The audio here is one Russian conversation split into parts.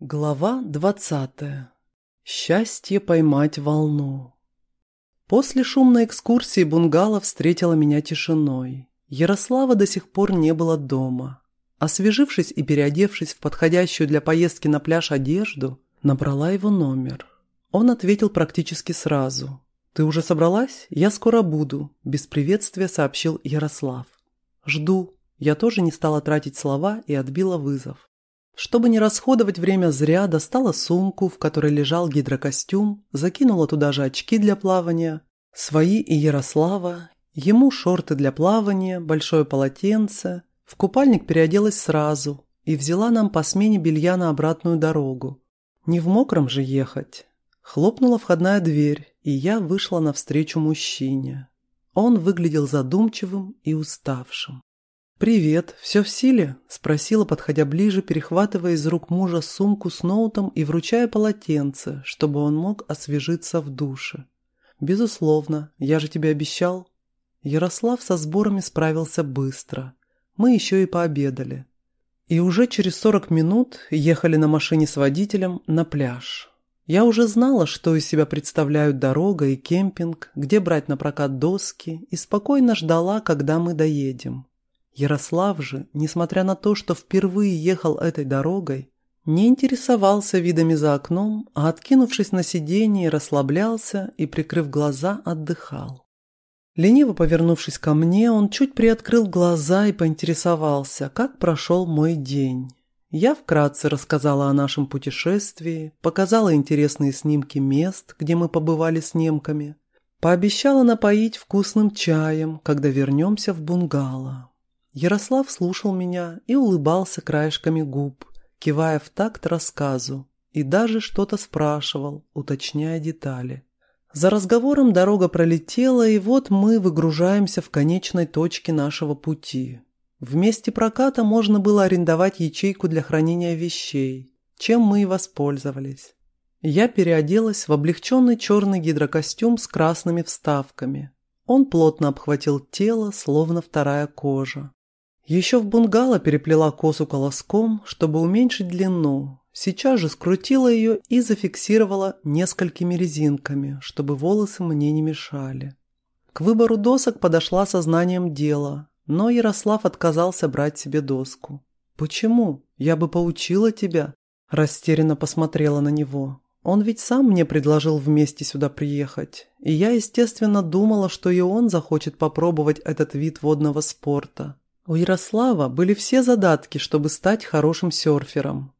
Глава двадцатая. Счастье поймать волну. После шумной экскурсии бунгало встретила меня тишиной. Ярослава до сих пор не было дома. Освежившись и переодевшись в подходящую для поездки на пляж одежду, набрала его номер. Он ответил практически сразу. «Ты уже собралась? Я скоро буду», – без приветствия сообщил Ярослав. «Жду». Я тоже не стала тратить слова и отбила вызов. Чтобы не расходовать время зря, достала сумку, в которой лежал гидрокостюм, закинула туда же очки для плавания, свои и Ярослава, ему шорты для плавания, большое полотенце, в купальник переоделась сразу и взяла нам по смене белья на обратную дорогу. Не в мокром же ехать. Хлопнула входная дверь, и я вышла навстречу мужчине. Он выглядел задумчивым и уставшим. «Привет, все в силе?» – спросила, подходя ближе, перехватывая из рук мужа сумку с ноутом и вручая полотенце, чтобы он мог освежиться в душе. «Безусловно, я же тебе обещал». Ярослав со сборами справился быстро. Мы еще и пообедали. И уже через 40 минут ехали на машине с водителем на пляж. Я уже знала, что из себя представляют дорога и кемпинг, где брать на прокат доски, и спокойно ждала, когда мы доедем. Ярослав же, несмотря на то, что впервые ехал этой дорогой, не интересовался видами за окном, а, откинувшись на сиденье, расслаблялся и, прикрыв глаза, отдыхал. Лениво повернувшись ко мне, он чуть приоткрыл глаза и поинтересовался, как прошел мой день. Я вкратце рассказала о нашем путешествии, показала интересные снимки мест, где мы побывали с немками, пообещала напоить вкусным чаем, когда вернемся в бунгало. Ярослав слушал меня и улыбался краешками губ, кивая в такт рассказу, и даже что-то спрашивал, уточняя детали. За разговором дорога пролетела, и вот мы выгружаемся в конечной точке нашего пути. В месте проката можно было арендовать ячейку для хранения вещей, чем мы и воспользовались. Я переоделась в облегченный черный гидрокостюм с красными вставками. Он плотно обхватил тело, словно вторая кожа. Еще в бунгало переплела косу колоском, чтобы уменьшить длину. Сейчас же скрутила ее и зафиксировала несколькими резинками, чтобы волосы мне не мешали. К выбору досок подошла сознанием дела, но Ярослав отказался брать себе доску. «Почему? Я бы поучила тебя», – растерянно посмотрела на него. Он ведь сам мне предложил вместе сюда приехать, и я, естественно, думала, что и он захочет попробовать этот вид водного спорта. У Ярослава были все задатки, чтобы стать хорошим серфером.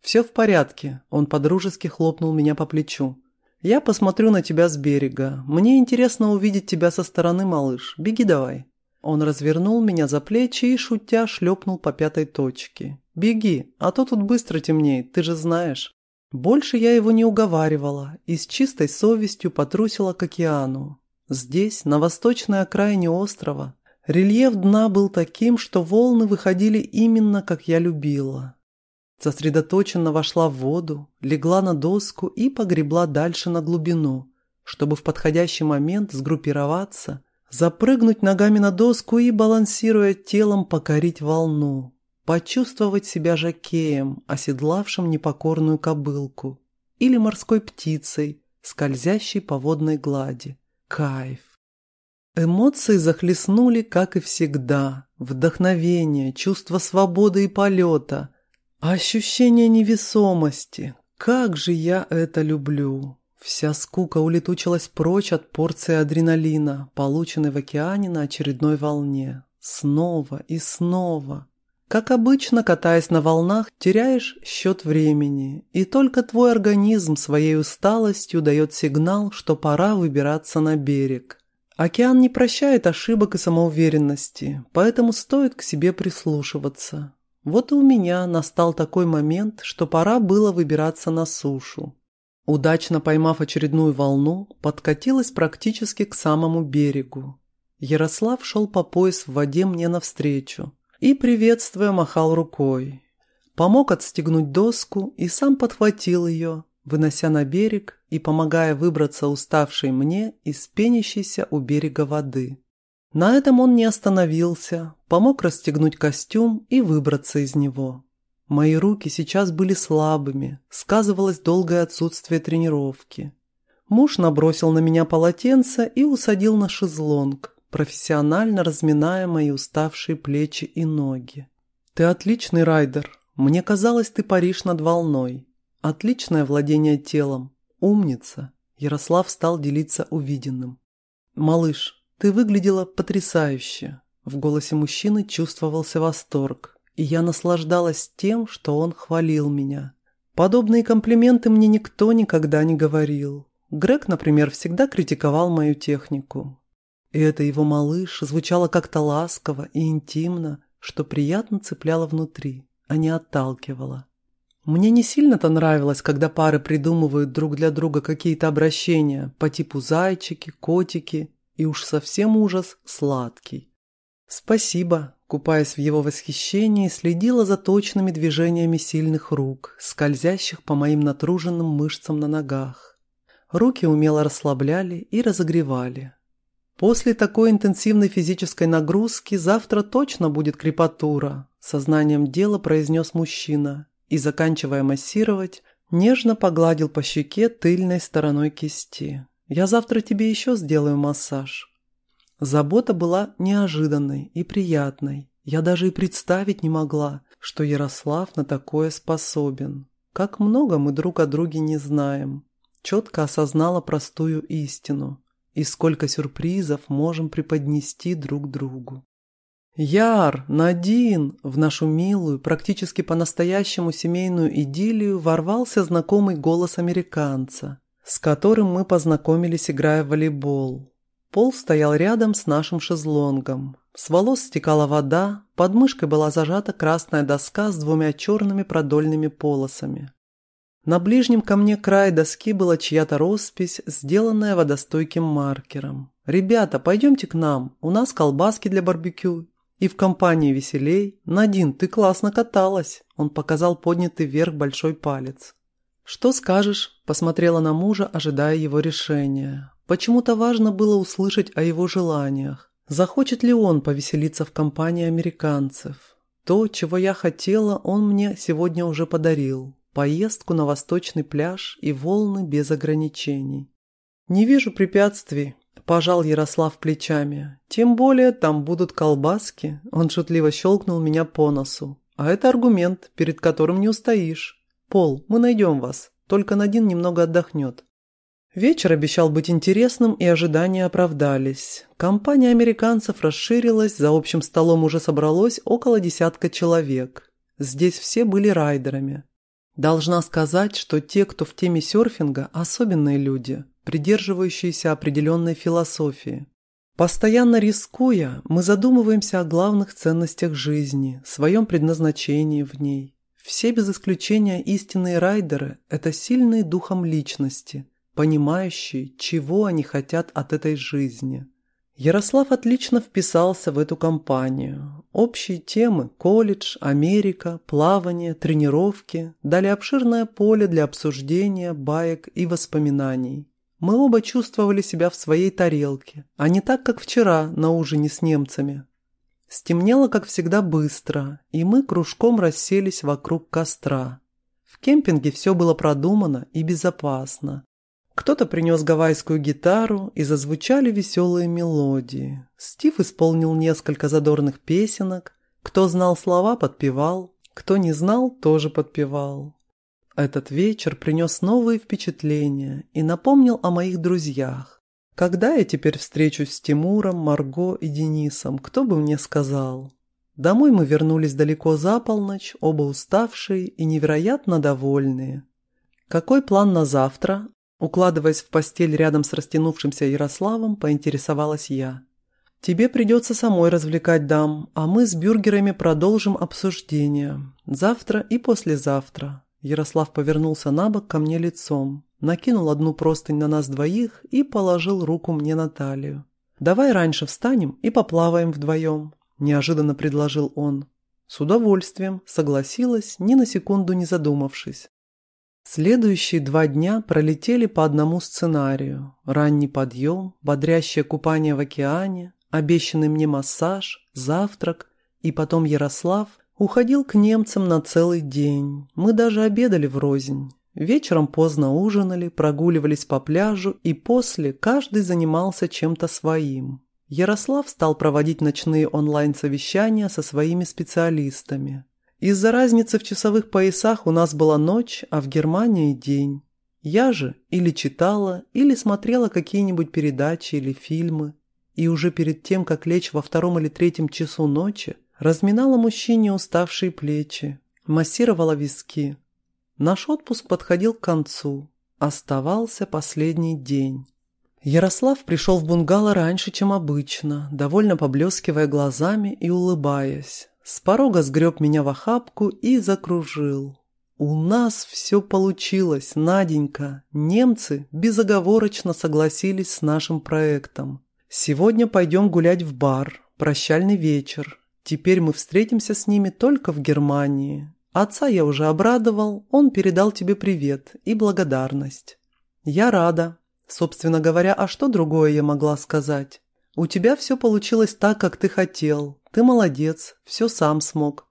«Все в порядке», – он подружески хлопнул меня по плечу. «Я посмотрю на тебя с берега. Мне интересно увидеть тебя со стороны, малыш. Беги давай». Он развернул меня за плечи и, шутя, шлепнул по пятой точке. «Беги, а то тут быстро темнеет, ты же знаешь». Больше я его не уговаривала и с чистой совестью потрусила к океану. Здесь, на восточной окраине острова, Рельеф дна был таким, что волны выходили именно как я любила. Сосредоточенно вошла в воду, легла на доску и погребла дальше на глубину, чтобы в подходящий момент сгруппироваться, запрыгнуть ногами на доску и, балансируя телом, покорить волну, почувствовать себя жакеем, оседлавшим непокорную кобылку, или морской птицей, скользящей по водной глади. Кайф! Эмоции захлестнули, как и всегда. Вдохновение, чувство свободы и полета, ощущение невесомости. Как же я это люблю! Вся скука улетучилась прочь от порции адреналина, полученной в океане на очередной волне. Снова и снова. Как обычно, катаясь на волнах, теряешь счет времени, и только твой организм своей усталостью дает сигнал, что пора выбираться на берег. Океан не прощает ошибок и самоуверенности, поэтому стоит к себе прислушиваться. Вот и у меня настал такой момент, что пора было выбираться на сушу. Удачно поймав очередную волну, подкатилась практически к самому берегу. Ярослав шел по пояс в воде мне навстречу и, приветствуя, махал рукой. Помог отстегнуть доску и сам подхватил ее, вынося на берег и помогая выбраться уставшей мне из пенящейся у берега воды. На этом он не остановился, помог расстегнуть костюм и выбраться из него. Мои руки сейчас были слабыми, сказывалось долгое отсутствие тренировки. Муж набросил на меня полотенце и усадил на шезлонг, профессионально разминая мои уставшие плечи и ноги. «Ты отличный райдер. Мне казалось, ты паришь над волной. Отличное владение телом. Умница!» Ярослав стал делиться увиденным. «Малыш, ты выглядела потрясающе!» В голосе мужчины чувствовался восторг, и я наслаждалась тем, что он хвалил меня. Подобные комплименты мне никто никогда не говорил. Грег, например, всегда критиковал мою технику. И это его малыш звучало как-то ласково и интимно, что приятно цепляло внутри, а не отталкивало. Мне не сильно-то нравилось, когда пары придумывают друг для друга какие-то обращения по типу «зайчики», «котики» и уж совсем ужас «сладкий». «Спасибо», купаясь в его восхищении, следила за точными движениями сильных рук, скользящих по моим натруженным мышцам на ногах. Руки умело расслабляли и разогревали. После такой интенсивной физической нагрузки завтра точно будет крепатура, сознанием дела произнес мужчина и, заканчивая массировать, нежно погладил по щеке тыльной стороной кисти. «Я завтра тебе еще сделаю массаж». Забота была неожиданной и приятной. Я даже и представить не могла, что Ярослав на такое способен. Как много мы друг о друге не знаем. Четко осознала простую истину. И сколько сюрпризов можем преподнести друг другу. «Яр! Надин!» В нашу милую, практически по-настоящему семейную идиллию ворвался знакомый голос американца, с которым мы познакомились, играя в волейбол. Пол стоял рядом с нашим шезлонгом. С волос стекала вода, под мышкой была зажата красная доска с двумя черными продольными полосами. На ближнем ко мне крае доски была чья-то роспись, сделанная водостойким маркером. «Ребята, пойдемте к нам, у нас колбаски для барбекю и в компании веселей. Надин, ты классно каталась. Он показал поднятый вверх большой палец. «Что скажешь?» – посмотрела на мужа, ожидая его решения. Почему-то важно было услышать о его желаниях. Захочет ли он повеселиться в компании американцев? То, чего я хотела, он мне сегодня уже подарил. Поездку на восточный пляж и волны без ограничений. Не вижу препятствий, Пожал Ярослав плечами. «Тем более там будут колбаски». Он шутливо щелкнул меня по носу. «А это аргумент, перед которым не устоишь. Пол, мы найдем вас. Только Надин немного отдохнет». Вечер обещал быть интересным, и ожидания оправдались. Компания американцев расширилась, за общим столом уже собралось около десятка человек. Здесь все были райдерами. Должна сказать, что те, кто в теме серфинга, особенные люди – придерживающиеся определенной философии. Постоянно рискуя, мы задумываемся о главных ценностях жизни, своем предназначении в ней. Все без исключения истинные райдеры – это сильные духом личности, понимающие, чего они хотят от этой жизни. Ярослав отлично вписался в эту компанию. Общие темы – колледж, Америка, плавание, тренировки – дали обширное поле для обсуждения, баек и воспоминаний. Мы оба чувствовали себя в своей тарелке, а не так, как вчера на ужине с немцами. Стемнело, как всегда, быстро, и мы кружком расселись вокруг костра. В кемпинге все было продумано и безопасно. Кто-то принес гавайскую гитару, и зазвучали веселые мелодии. Стив исполнил несколько задорных песенок. Кто знал слова, подпевал. Кто не знал, тоже подпевал. Этот вечер принес новые впечатления и напомнил о моих друзьях. Когда я теперь встречусь с Тимуром, Марго и Денисом, кто бы мне сказал? Домой мы вернулись далеко за полночь, оба уставшие и невероятно довольные. Какой план на завтра? Укладываясь в постель рядом с растянувшимся Ярославом, поинтересовалась я. «Тебе придется самой развлекать дам, а мы с бюргерами продолжим обсуждение. Завтра и послезавтра. Ярослав повернулся на бок ко мне лицом, накинул одну простынь на нас двоих и положил руку мне на талию. «Давай раньше встанем и поплаваем вдвоем», – неожиданно предложил он. С удовольствием согласилась, ни на секунду не задумавшись. Следующие два дня пролетели по одному сценарию. Ранний подъем, бодрящее купание в океане, обещанный мне массаж, завтрак, и потом Ярослав Уходил к немцам на целый день. Мы даже обедали врознь. Вечером поздно ужинали, прогуливались по пляжу, и после каждый занимался чем-то своим. Ярослав стал проводить ночные онлайн-совещания со своими специалистами. Из-за разницы в часовых поясах у нас была ночь, а в Германии день. Я же или читала, или смотрела какие-нибудь передачи или фильмы. И уже перед тем, как лечь во втором или третьем часу ночи, разминала мужчине уставшие плечи, массировала виски. Наш отпуск подходил к концу. Оставался последний день. Ярослав пришел в бунгало раньше, чем обычно, довольно поблескивая глазами и улыбаясь. С порога сгреб меня в охапку и закружил. «У нас все получилось, Наденька. Немцы безоговорочно согласились с нашим проектом. Сегодня пойдем гулять в бар, прощальный вечер. Теперь мы встретимся с ними только в Германии. Отца я уже обрадовал, он передал тебе привет и благодарность. Я рада, Собственно говоря, а что другое я могла сказать? У тебя все получилось так, как ты хотел. Ты молодец, все сам смог.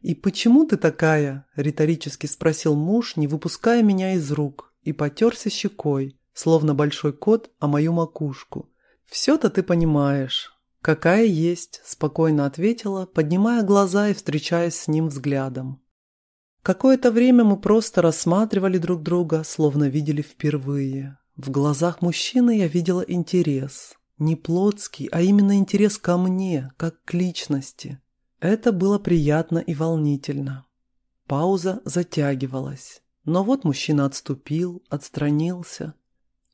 «И почему ты такая?» – риторически спросил муж, не выпуская меня из рук, и потерся щекой, словно большой кот о мою макушку. «Все-то ты понимаешь». «Какая есть», – спокойно ответила, поднимая глаза и встречаясь с ним взглядом. Какое-то время мы просто рассматривали друг друга, словно видели впервые. В глазах мужчины я видела интерес. Не плотский, а именно интерес ко мне, как к личности. Это было приятно и волнительно. Пауза затягивалась. Но вот мужчина отступил, отстранился.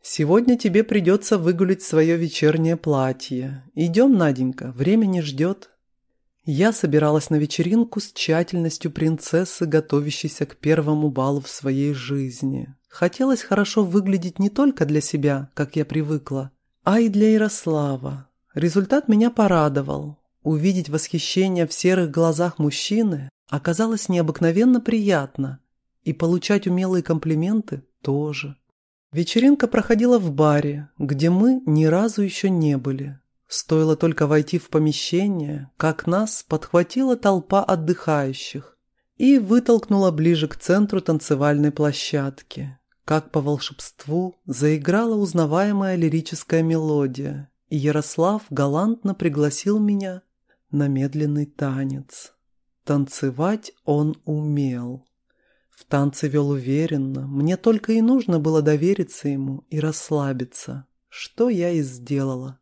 «Сегодня тебе придется выгулить свое вечернее платье. Идем, Наденька, время не ждет». Я собиралась на вечеринку с тщательностью принцессы, готовящейся к первому балу в своей жизни. Хотелось хорошо выглядеть не только для себя, как я привыкла, а и для Ярослава. Результат меня порадовал. Увидеть восхищение в серых глазах мужчины оказалось необыкновенно приятно. И получать умелые комплименты тоже. Вечеринка проходила в баре, где мы ни разу еще не были. Стоило только войти в помещение, как нас подхватила толпа отдыхающих и вытолкнула ближе к центру танцевальной площадки. Как по волшебству заиграла узнаваемая лирическая мелодия, и Ярослав галантно пригласил меня на медленный танец. Танцевать он умел. В танце вел уверенно, мне только и нужно было довериться ему и расслабиться, что я и сделала.